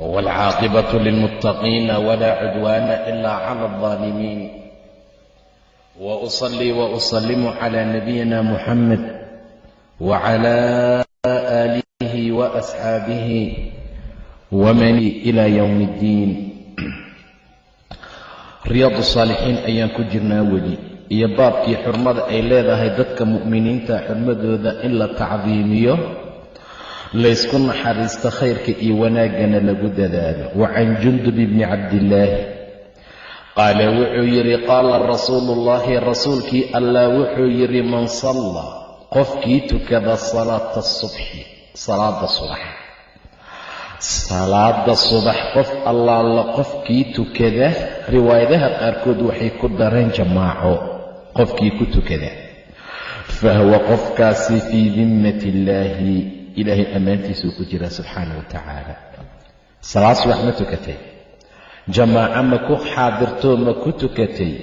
والعاقبة للمتقين ولا عدوان إلا على الظالمين وأصلي وأسلم على نبينا محمد وعلى آله وأصحابه ومن إلى يوم الدين riyaad saalixiin ayaan ku jirnaa weli iyo baabkii xurmada ay leedahay dadka mu'miniinta xurmadooda in la tacdiimiyo laysku naxariisto khayrka iyo wanaaggana lagu dadaalo. Wa can jundub bni cabdillaahi qaala wuxuu yidhi qaala rasuulu ullaahi rasuulkii allah wuxuu yidhi man salla qofkii tukada salaata asubxi salaada subax. Salaada subax qof allaala qofkii tukada riwaayadaha qaarkood waxay ku dareen jamaaco qofkii ku tukada. Fahuwa qofkaasi fii dimmati illaahi ilaahay ammaantiisuu ku jiraa subxaana wa tacaala. Salaad subax ma tukatay. Jamaaco ma ku xaadirtoo ma ku tukatay.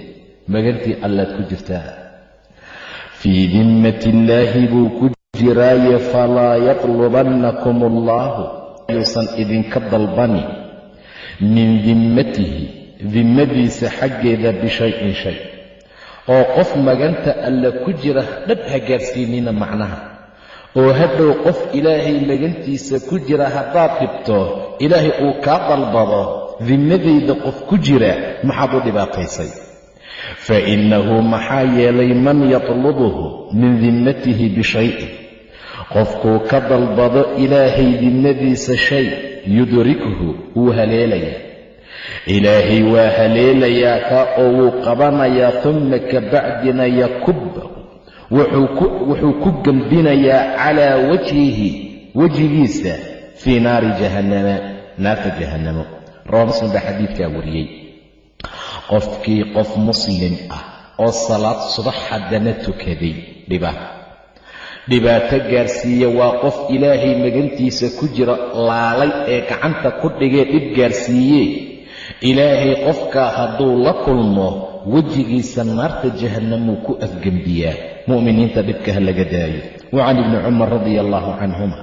Magantii allaad ku jirtaa. Fii dimmati illaahi buu ku jiraaye falaa yatlubannakum allaahu yuusan idinka dalbani. Min dimmatihi dimmadiisa xaggeeda bishay-in shay. Oo qof maganta alla ku jira dhab ha gaarsiinina macnaha oo hadhow qof ilaahay magantiisa ku jira haddaad dhibto ilaahay uu kaa dalbado dimmadayda qof ku jira maxaad u dhibaataysay? Fa innahu maxaa yeelay man yatlubuhu min dimmatihi bishayin. Qofkuu ka dalbado ilaahay dimmadiisa shay yudrikhu wuu haleelayaa. Ilaahay waa haleelayaa kaa oo wuu qabanayaa tumma ka bacdina yakubbahu wuxuu ku gembinayaa calaa wajhihi wejigiisa fii naari jahannama naarta jahannamo. Rawa muslim baa xadiidkaa wariyey. Qofkii qof muslim ah oo salaad subax haddana tukaday dhiba. Dhibaato gaarsiiya waa qof ilaahay magantiisa ku jira laalay ee gacanta ku dhigee dhib gaarsiiye. Ilaahay qofkaa hadduu la kulmo wejigiisa naarta jahannamuu ku afgembiyaa mu'miniinta dhibka ha laga daayo. Wa can ibni cumar radia allahu canhuma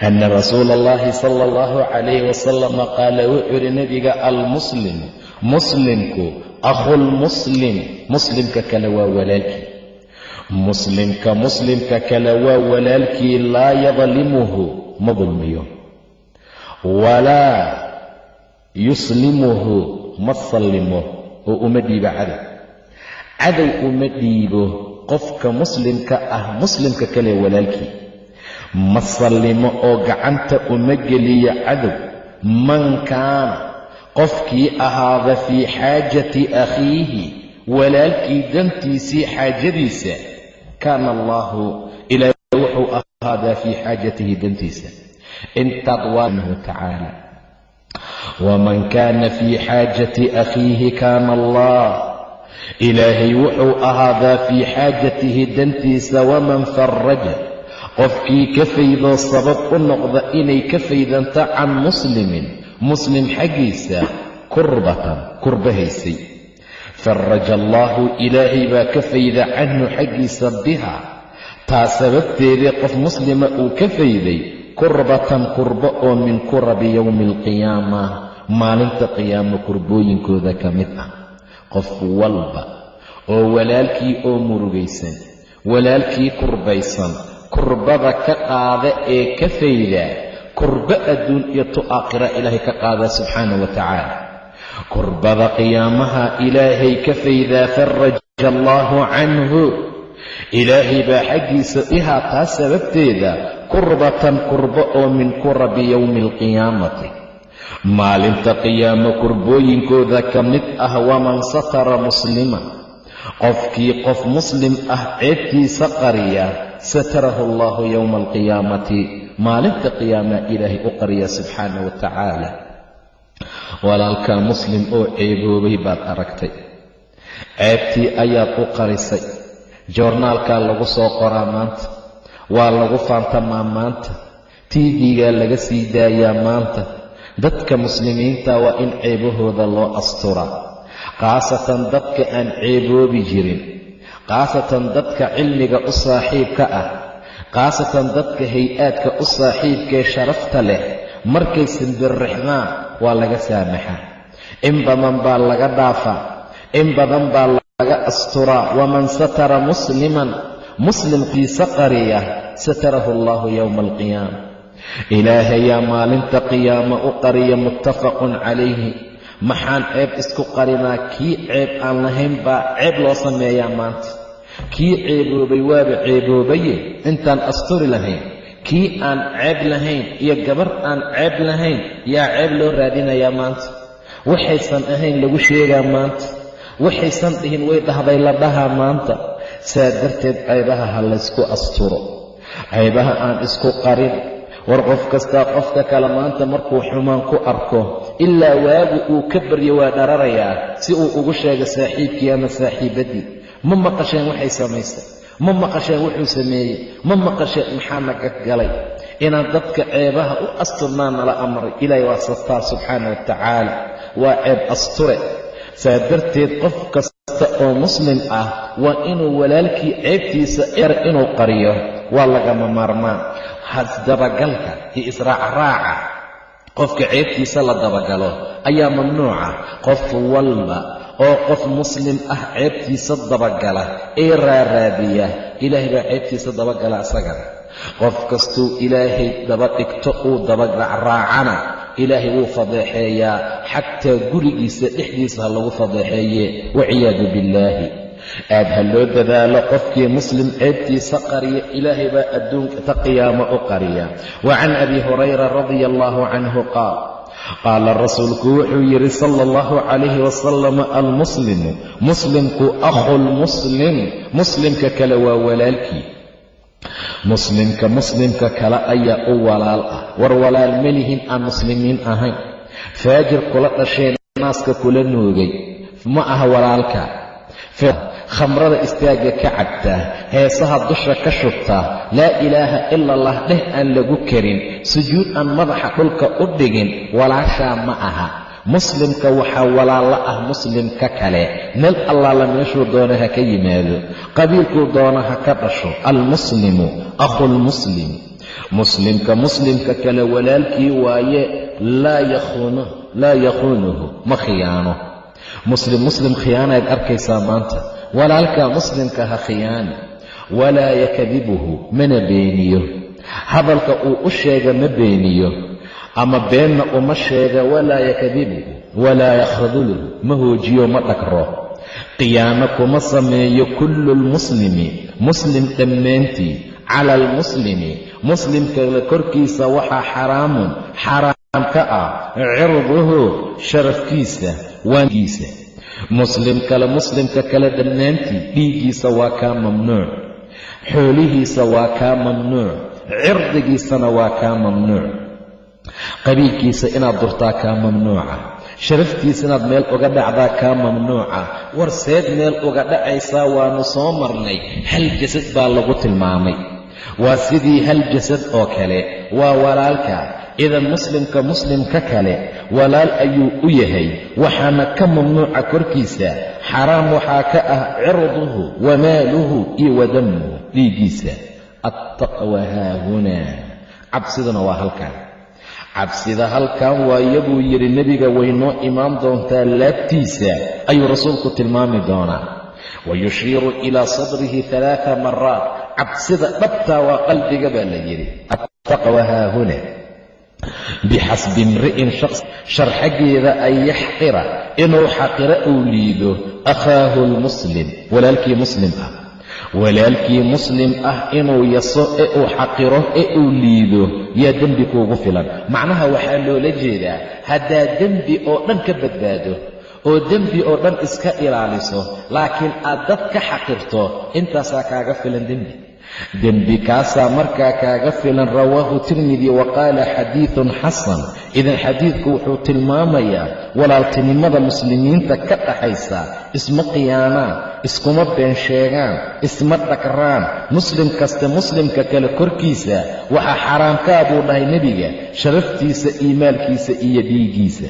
ana rasuula allahi sala allahu calayhi wasalama qaala wuxuu yidhi nebiga almuslim muslimku akhulmuslim muslimka kale waa walaalkii. Muslimka muslimka kale waa walaalkii laa yadlimuhu ma dulmiyo. Walaa yuslimuhu ma sallimo. Oo uma dhiibo cadow cadow uma dhiibo qofka muslimka ah muslimka kale walaalkii. Ma sallimo oo gacanta uma geliyo cadow. Man kaana qofkii ahaada fii xaajati akhiihi walaalkii dantiisii xaajadiisa kaana allaahu ilaahay wuxuu ahaadaa fii xaajatihi dantiisa. Intaad waanahu tacaala waman kaana fii xaajati akhiihi kaana allah ilaahay wuxuu ahaadaa fii xaajatihi dantiisa waman faraja qofkii ka faydoo sabab u noqda inay ka faydanto can muslimin. Muslim xaggiisa kurbatan kurbahaysay. Faraja allaahu ilaahay baa ka fayda canhu xaggiisa biha taa sababteedii qof muslima uu ka fayday kurbatan kurbo oo min kurabi yowmi alqiyaama maalinta qiyaamo kurbooyinkooda ka mid ah qof walba oo walaalkii oo murugaysan walaalkii kurbaysan kurbada ka qaada ee ka fayda kurbo adduun iyo tu aakhira ilaahay ka qaada subxaana wa tacaala. Kurbada qiyaamaha ilaahay ka faydaa faraja allaahu canhu. Ilaahay baa xaggiisa ihaa taa sababteeda kurbatan kurbo oo min kurabi yowmi alqiyaamati maalinta qiyaamo kurbooyinkooda ka mid ah waman satara musliman qofkii qof muslim ah ceebtiisa qariya satarahu allahu yowma alqiyaamati. Maalinta qiyaama ilaahay u qariya subxaana wa tacaala. Walaalkaa muslim oo ceeboobay baad aragtay. Ceebtii ayaad u qarisay. Joornaalkaa lagu soo qoraa maanta. Waa lagu faantamaa maanta. Tiibigaa laga sii daayaa maanta dadka muslimiinta waa in ceebahooda loo asturaa khaasatan dadka aan ceeboobi jirin. Khaasatan dadka cilmiga u saaxiibka ah. Khaasatan dadka hay'aadka u saaxiibkaee sharafta leh. Markay simbirrixdaan waa laga saamaxaa. In badan baa laga dhaafaa. In badan baa laga asturaa. Waman satara musliman muslimkiisa qariya satarahu allahu yowma alqiyaama ilaahayaa maalinta qiyaamo u qariya muttafaqun calayhi. Maxaan ceeb isku qarinaa? Kii ceeb aan lahayn baa ceeb loo sameeyaa maanta. Kii ceeboobay waaba ceeboobaye? Intaan asturi lahayn. Kii aan ceeb lahayn iyo gabar aan ceeb lahayn yaa ceeb loo raadinayaa maanta. Waxaysan ahayn lagu sheegaa maanta. Waxaysan dhihin way dhahday la dhahaa maanta. Saa darteed ceebaha ha laysku asturo. Ceebaha aan isku qarin war qof kastaa qofka kale maanta markuu xumaan ku arko ilaa waagu uu ka baryo waa dhararayaa si uu ugu sheego saaxiibkii ama saaxiibaddii ma maqasheen waxay samaysay ma maqasheen wuxuu sameeyey? Ma maqasheen maxaa naga galay? Inaan dadka ceebaha u asturnaa nala amray ilaahay waa sataa subxaana wa tacaala waa ceeb asture. Saa darteed qof kasta oo muslim ah waa inuu walaalkii ceebtiisa inuu qariyo waa lagama maarmaan hasdabagalka iyo israacraaca qofka ceebtiisa la dabagalo ayaa mamnuuca. Qof walba oo qof muslim ah ceebtiisa dabagala ee raaraadiya ilaahay baa ceebtiisa dabagala isagana qof kastuu ilaahay daba dhigto uu dabagacraacana ilaahay wuu fadeexeeyaa. Xataa gurigiisa dhexdiisa ha lagu fadeexeeye waciyaadu billaahi aad ha loo dadaalo qofkii muslim ceebtiisa qariya ilaahay baa adduunkata qiyaamo u qariya. Wa can abi hurayra radia allahu canhu qaal qaala rasuulku wuxuu yidhi sala allahu calayhi wasalam almuslimu muslimku akhu lmuslim muslimka kale waa walaalkii. Muslimka muslimka kale ayaa u walaal ah. War walaal melihin aan muslimiin ahayn. Faajir kula dhasheen naaska kula nuugay. Ma aha walaalka khamrada istaagga ka cabtaa heesaha dusha ka shubtaa laa ilaaha ila allah dheh aan lagu karin sujuud aan madaxa dhulka u dhigin walaashaa ma aha. Muslimka waxaa walaalla ah muslimka kale. Meel allaala meeshuu doona ha ka yimaado qabiilkuu doona ha ka dhasho. Almuslimu akhulmuslim muslimka muslimka kale walaalkii waaye laa yakhuunuhu ma khiyaano muslim muslim khiyaanaad arkaysaa maanta. Walaalkaa muslimka ha khiyaani. Walaa yakadibuhu mana beeniyo. Hadalka uu u sheega ma beeniyo. Ama beenna uma sheega walaa yakadibuhu walaa yakhduluhu ma hoojiyo ma dhagro khiyaano kuma sameeyo kullu lmuslimi muslim dhammaantii cala almuslimi muslimkale korkiisa waxaa xaraamun xaraam ka ah cirduhu sharafkiisa waangiisa. Muslim kale muslimka kale dhammaantii dhiiggiisa waa kaa mamnuuc. Xoolihiisa waa kaa mamnuuc. Cirdigiisana waa kaa mamnuuc. Qabiilkiisa inaad durtaa kaa mamnuuca. Sharaftiisa inaad meel uga dhacdaa kaa mamnuuca. War seed meel uga dhacaysaa waannu soo marnay. Hal jasad baa lagu tilmaamay. Waa sidii hal jasad oo kale. Waa walaalka idan muslimka muslimka kale walaal ayuu u yahay. Waxaana ka mamnuuca korkiisa xaraam waxaa ka ah cirduhu wa maaluhu iyo wa damuhu dhiiggiisa. Attaqwa haahunaa cabsiduna waa halkan cabsida halkan waayo buu yidhi nebiga waynoo imaan doontaa laabtiisa ayuu rasuulku tilmaami doonaa. Wa yushiiru ilaa sadrihi alaaa maraat cabsida dhabtaa waa qalbiga baa la yidhi. Attaqwa haahuna bixasbi imri'in shar xaggeeda an yaxqira inuu xaqiro uu liido akhaahu lmuslim walaalkii muslim ah walaalkii muslim ah inuu yaso ee uu xaqiro ee uu liido yaa dembi kuugu filan macnaha waxaa loola jeedaa haddaad dembi oo dhan ka badbaado oo dembi oo dhan iska ilaaliso laakiin aad dad ka xaqirto intaasaa kaaga filan dembi dembi kaasaa markaa kaaga filan rawaahu tirmidi wa qaala xadiidun xasan. Idan xadiidku wuxuu tilmaamayaa walaaltinimada muslimiinta ka dhaxaysa isma khiyaanaan iskuma been sheegaan isma dhagraan. Muslim kaste muslimka kale korkiisa waxaa xaaraamkaa buu dhahay nebiga sharaftiisa iimaalkiisa iyo dhiiggiisa.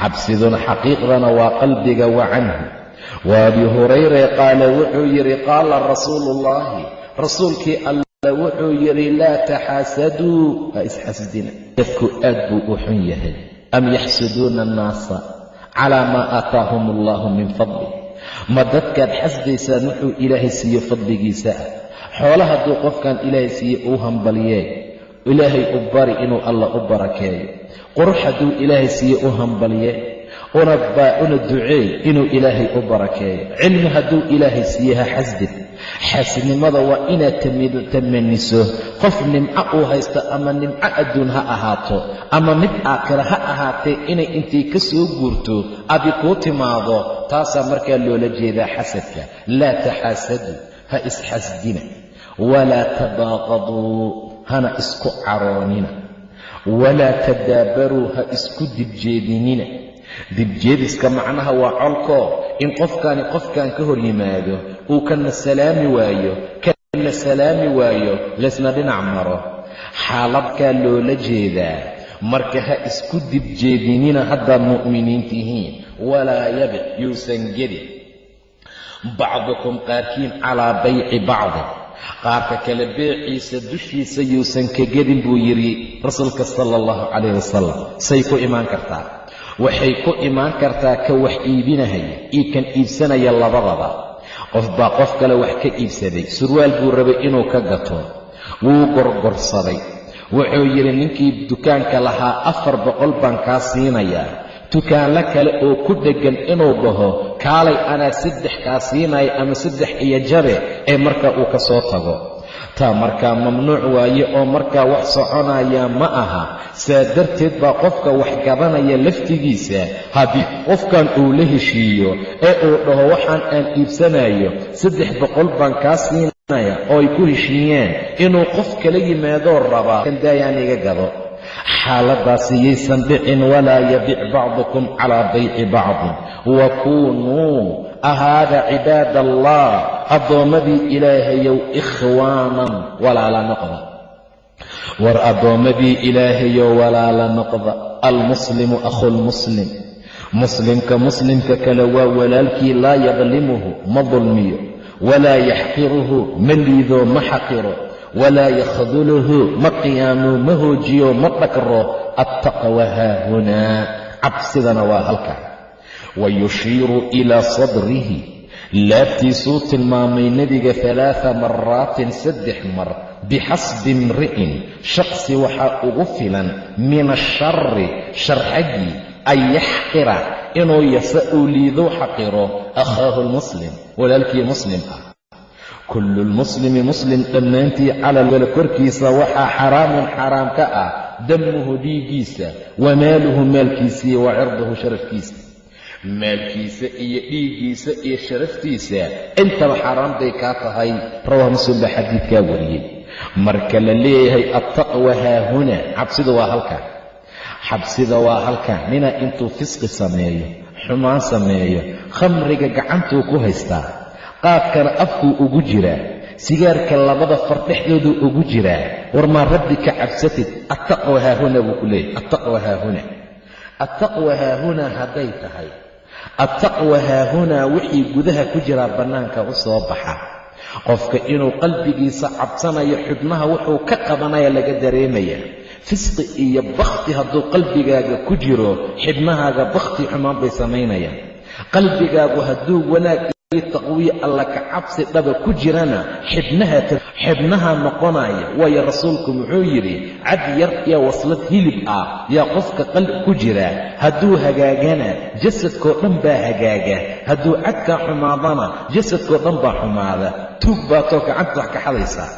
Cabsiduna xaqiiqdana waa qalbiga wa canhu. Wa abi hurayre qaala wuxuu yidhi qaala rasuulu ullaahi rasuulkii alla wuxuu yidhi laa taxaasaduu ha isxasdina dadku aad buu u xun yahay. Am yaxsuduuna annaasa calaa maa aataahum allahu min fadli. Ma dadkaad xasdaysaan wuxuu ilaahay siiye fadligiisa ah. Xoolo hadduu qofkan ilaahay siiye uu hambalyee ilaahay u bari inuu alla u barakeeyo. Qurux hadduu ilaahay siiye u hambalye una duceey inuu ilaahay u barakeeyo. Cilmi hadduu ilaahay siiye ha xasdin xaasidnimada waa inaad tamaniso. Qof nimco uu haysto ama nimco adduun ha ahaato ama mid aakhira ha ahaatee inay intay ka soo guurto adi kuu timaado taasaa markaa loola jeedaa xasadka. Laa taxaasaduu ha isxasdina. Walaa tabaaqaduu hana isku caroonina. Walaa tadaabaruu ha isku dibjeedinina. Dibjeediska macnaha waa colkoo in qofkani qofkan ka hor yimaado uu kana salaami waayo kana salaami waayo laysna dhinac maro. Xaaladkaa loola jeedaa marka ha isku dibjeedinina haddaad mu'miniin tihiin walaa yabic yuusan gedin bacdukum qaarkiin calaa bayci bacdi. Qaarka kale beeciisa dushiisa yuusan ka gedin buu yidhi rasuulka sala allahu calayh wasalam say ku imaan kartaa waxay ku imaan kartaa ka wax iibinahaya iyo kan iibsanaya labadaba. Qof baa qof kale wax ka iibsaday. Surwaal buu rabay inuu ka gato. Wuu gorgorsaday. Wuxuu yidhi ninkii dukaanka lahaa afar boqol baan kaa siinayaa. Dukaanlo kale oo ku dheggan inuu dhaho kaalay anaa saddex kaa siinaya ama saddex iyo jabe ee markaa uu ka soo tago taa markaa mamnuuc waaye oo markaa wax soconaya ma aha. Saa darteed baa qofka wax gadanaya laftigiisa haddii qofkan uu la heshiiyo ee uu dhaho waxaan aan iibsanayo saddex boqol baan kaa siinaya oo ay ku heshiiyeen inuu qof kala yimaadoo rabaa kandaayaan iga gado. Xaaladaasi yaysan dhicin walaa yabic bacdukum calaa bayci bacdin. Wa kuunuu ahaada cibaad allah addoommadii ilaahayow ikhwaanan walaala noqda. War addoommadii ilaahayow walaala noqda. Almuslimu akhulmuslim muslimka muslimka kale waa walaalkii laa yadlimuhu ma dulmiyo. Walaa yaxqiruhu ma liido ma xaqiro. Walaa yakhduluhu ma qiyaamo ma hoojiyo ma dhagro attaqwa haahunaa. Cabsidana waa halka wa yushiiru ilaa sadrihi laabtiisuu tilmaamay nebiga alaaa maraatin saddex mar bixasbi imri'in shaqsi waxaa ugu filan min ashari shar xaggii an yaxqira inuu yasa uu liidou xaqiro akhaahu lmuslim walaalkii muslim ah. Kullu lmuslimi muslim dhammaantii calal korkiisa waxaa xaraamun xaraam ka ah damuhu dhiiggiisa wa maaluhu maalkiisiiyo wa cirduhu sharafkiisa maalkiisa iyo dhiiggiisa iyo sharaftiisa intaba xaaraan bay kaa tahay rawah muslim baa xadiidkaa wariyey. Marka la leeyahay attaqwa haahuna cabsida waa halkan xabsida waa halkan ninaa intuu fisqi sameeyo xumaan sameeyo khamriga gacantuu ku haystaa qaadkana afkuu ugu jiraa sigaarka labada far dhexdooduu ugu jiraa war maa rabbi ka cabsatid attaqwa haahuna buu ku leeyahy attaqwa haahuna attaqwa haahunaa hadday tahay attaqwa haahunaa wixii gudaha ku jiraa bannaanka u soo baxa. Qofka inuu qalbigiisa cabsanayo xubnaha wuxuu ka qabanaya laga dareemaya. Fisqi iyo bakhti hadduu qalbigaaga ku jiro xibnahaaga bakhti xumaan bay samaynayaan qalbigaagu hadduu wanaag iyo taqwiye alla ka cabsi dhaba ku jirana xibnaha noqonaya waayo rasuulku muxuu yidhi cad yar iyo waslad hilib ah yaa qofka qalb ku jira. Hadduu hagaagana jasadkoo dhan baa hagaaga. Hadduu cadkaa xumaadana jasadkoo dhan baa xumaada. Tuug baatoo gacanta wax ka xadaysaa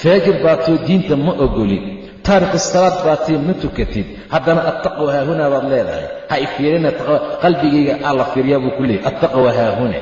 faajir baatoo diinta ma ogoli taariku salaad baatii ma tukatid. Haddana attaqwa haahunaa baad leedahay. Ha ifiirina qalbigayga aa la fiiryaa buu ku leeyay attaqwa haahuna.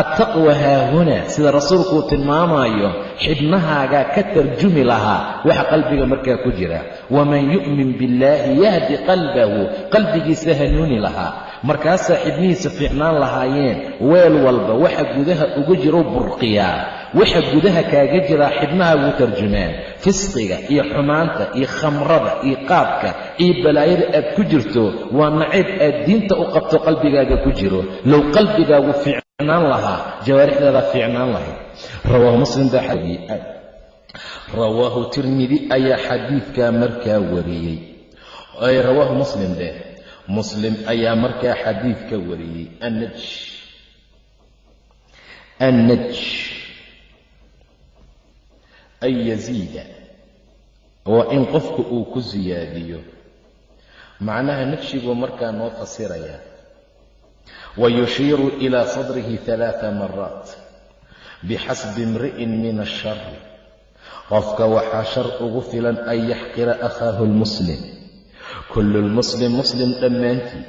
Attaqwa haahuna sida rasuulku uu tilmaamaayo xibnahaagaa ka tarjumi lahaa waxa qalbiga markaa ku jira. Waman yu'min billaahi yahdi qalbahu qalbigiisa hanuuni lahaa markaasaa xibnihiisa fiicnaan lahaayeen weel walba waxa gudaha ugu jiro burqiyaa waxa gudaha kaaga jiraa xibnaha wuu tarjumaan fisqiga iyo xumaanta iyo khamrada iyo qaadka iyo balaayada aad ku jirto waa nacayb aad diinta u qabto qalbigaaga ku jiro. Low qalbigaagu fiicnaan lahaa jawaarixdaada fiicnaan lahayd rawaahu muslim baa rawaahu tirmidi ayaa xadiidkaa markaa wariyey. Rawaahu muslim deh muslim ayaa markaa xadiidka wariyey annaj annaj an yaziida waa in qofka uu ku siyaadiyo macnaha najshiguu markaa noo fasirayaa wa yushiiru ilaa sadrihi halaaa maraat bixasbi imri'in min ashari qofka waxaa shar ugu filan an yaxqira akhaahu lmuslim kullu lmuslim muslim dhammaantii.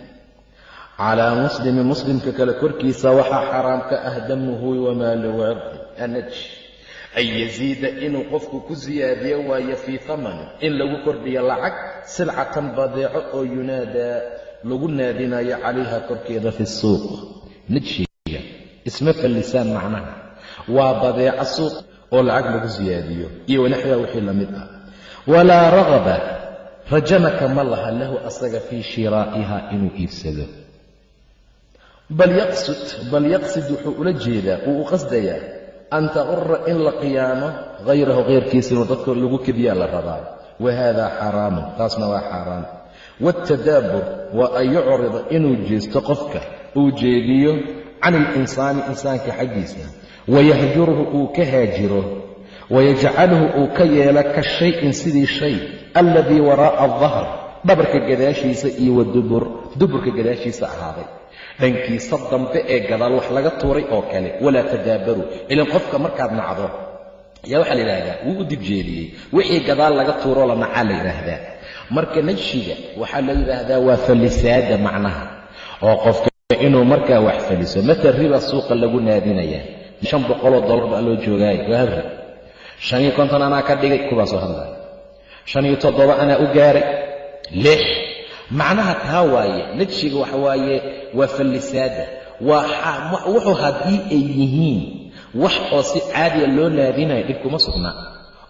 Calaa muslimi muslimka kale korkiisa waxaa xaraam ka ah damuhu wamaaluhu cirdi anaj. An yaziida inuu qofku ku siyaadiyo waayo fii thamani in lagu kordhiyo lacag silcatan badeeco oo yunaadaa lagu naadinayo calayha korkeeda fi suuq. Najshiga isma fallisaan macnaha. Waa badeeco suuq oo lacag lagu siyaadiyo iyo wanaxdaa wixii la mid ah. Walaa ragaba rajana kama laha lahu asaga fii shiraa'iha inuu iibsado. Bal yaqsid wuxuu ula jeedaa wuu u qasdayaa an taqura in la qiyaamo hayrahu kayrkiisa inuu dadka lagu kediyaa la rabaa. Wa haadaa xaraamun taasna waa xaaraan. Waatadaabur waa an yucrida inuu jeesto qofka uu jeediyo can ilinsaani insaanka xaggiisa. Wayahjuruhu uu ka haajiro wayajcaluhu uu ka yeelo ka shayin sidii shay alladii waraa'a aldahr dhabarka gadaashiisa iyo wadubur duburka gadaashiisa ahaaday dhankiisa dambe ee gadaal wax laga tuuray oo kale walaa tadaabaruu ilan qofka markaad nacdo ayaa waxaa la yidhaahdaa wuu u dibjeediyey wixii gadaal laga tuuroo la nacaa la yidhaahdaa marka najshiga waxaa la yidhaahdaa waa fallisaada macnaha oo qofka inuu markaa wax faliso matal riba suuqa lagu naadinaya shan boqoloo dollar baa loo joogaayo waa shan iyo konton anaa ka dhigay kuwaasoo hadlaya shan iyo toddoba anaa u gaaray lix macnaha taa waaye najshiga waxa waaye waa fallisaada. Wuxuu haddii ay yihiin wax oo si caadiya loo naadinayo dhib kuma sugna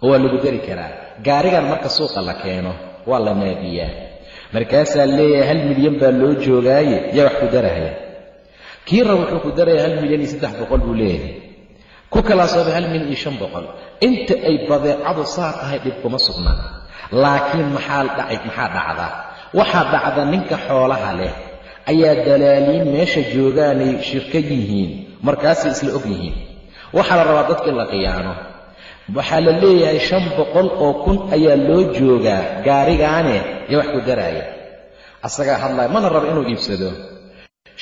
oo waa lagu dari karaa. Gaarigan marka suuqa la keeno waa la naadiyaa markaasaa leeyahay hal milyan baa loo joogaaye yaa wax ku darahaya kii rab wuxuu ku daraya hal milyan iyo saddex boqol buu leeyahay. Ku kalaasoobay hal milyan iyo shan boqol. Inta ay badeecadu saa tahay dhib kuma sugna laakiin maxaa dhacay maxaa dhacda? Waxaa dhacda ninka xoolaha leh. Ayaa dalaaliin meesha joogaanay shirka yihiin markaasay isla og yihiin. Waxaa la rabaa dadka in la qiyaano waxaa la leeyahay shan boqol oo kun ayaa loo joogaa gaarigaane yaa wax ku daraaya. Asagaa hadlaya mana rabo inuu iibsado.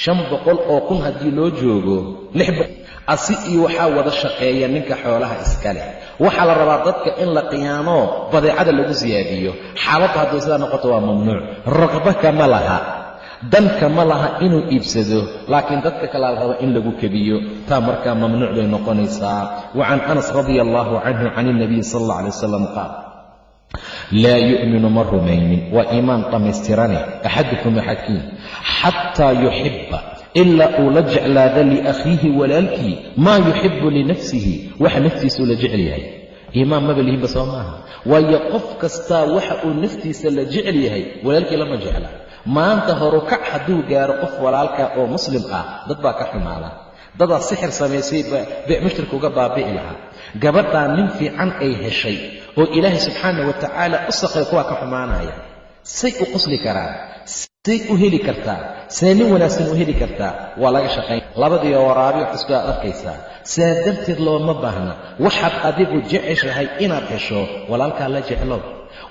Shan boqol oo kun haddii loo joogo lix asi iyo waxaa wada shaqeeya ninka xoolaha iska leh. Waxaa la rabaa dadka in la qiyaamo badeecada lagu siyaadiyo. Xaaladdu hadday sidaa noqoto waa mamnuuc. Raqba kama laha. Dan kama laha inuu iibsado laakiin dadka kalea la raba in lagu kebiyo. Taa markaa mamnuuc bay noqonaysaa. Wa can anas radia allahu canhu can ilnabiyi sala allah alay wasalam qaal laa yu'minu ma rumaynin. Waa iimaan dhammaystirane axadukum axadkiin. Xataa yuxibba ilaa uu la jeclaada liakhiihi walaalkii maa yuxibu linafsihi waxa naftiisuu la jecel yahay iimaan maba lihinba soo maaha waayo qof kastaa waxa uu naftiisa la jecel yahay walaalkii lama jecla maanta horukac hadduu gaaro qof walaalka oo muslim ah dad baa ka xumaada dadaa sixir samaysay bee mushrik uga baabi'i lahaa gabadhaa nin fiican ay heshay oo ilaahay subxaana wa tacaala u sakray kuwaa ka xumaanaya say u qusli karaan say u heli kartaa see nin wanaagsan u heli kartaa waa laga shaqayn labadiio waraabi wax isku aad arkaysaa saa darteed looma baahna. Waxaad adigu jeceshahay inaad hesho. Walaalkaa la jeclow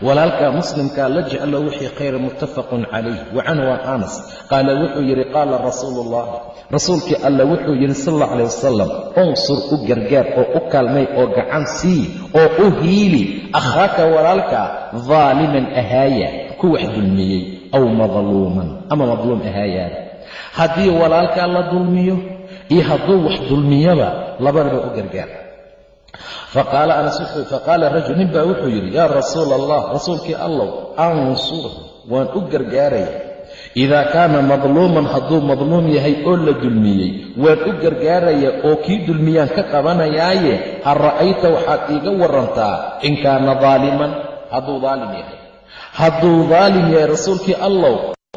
walaalkaa muslimkaa la jeclo wixii khayr muttafaqun calayh. Wa canhu an anas. Qaala wuxuu yidhi qaala rasuulu ullah rasuulkii alla wuxuu yidhi sal alla calayh wasalam unsur u gargaar oo u kaalmay oo gacan sii oo u hiili. Akhaaka walaalka daaliman ahaaya. Ku wax dulmiyey aw madluuman ama madluum ahaayaan haddii walaalkaa la dulmiyo iyo hadduu wax dulmiyaba labadaba u gargaar. Faqaala rajul nin baa wuxuu yidhi yaa rasuula allah rasuulkii allow ansur waan u gargaaraya. Idaa kaana madluuman hadduu madluum yahay oo la dulmiyey waan u gargaaraya oo kii dulmiyaan ka qabanayaaye hal ra'ayta waxaad iiga warantaa in kaana daaliman hadduu daalim yahay hadduu daalim yahay rasuulkii allow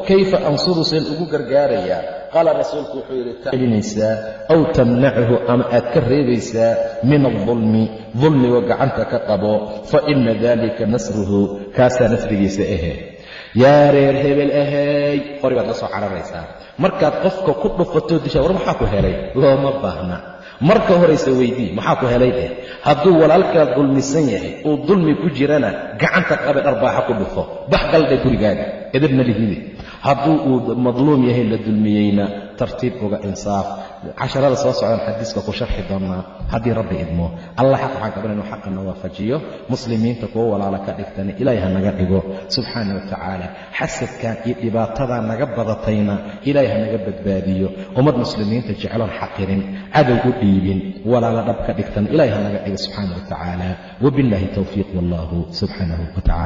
kayfa ansuru seen ugu gargaarayaa qaala rasuulku wuxuu yidhi tacelinaysaa aw tamnachu ama aad ka reebaysaa min aldulmi dulmiga gacanta ka qabo fa ina dalika nasruhu kaasaa nasrigiisa ahe yaa reer hebel ahay qori baad la soo cararaysaa. Markaad qofka ku dhufatoo dishaa war maxaa ku helay? Looma baahna marka horayse weydii maxaa ku helay eh? Hadduu walaalkaa dulmisan yahay uu dulmi ku jirana gacanta qabe dharbaaxa ku dhufo bax galdhe gurigaaga edabna lihide hadduu uu madluum yahay la dulmiyeyna tartiib uga insaaf. Casharada soo socdaan xadiiska ku sharxi doonnaa haddii rabbi idmo. Allah xaq waxaan kaban inuu xaqana waafajiyo muslimiinta kuwa walaala ka dhigtana ilaahay ha naga dhigo. Subxaana wa tacaala xasadkan iyo dhibaatadaa naga badatayna ilaahay ha naga badbaadiyo. Ummad muslimiinta jecloon xaqirin cadow u dhiibin walaala dhab ka dhigtana ilaahay ha naga dhigo. Subxaana wa tacaala wabiاllahi towfiiq wallahu subxaanahu wa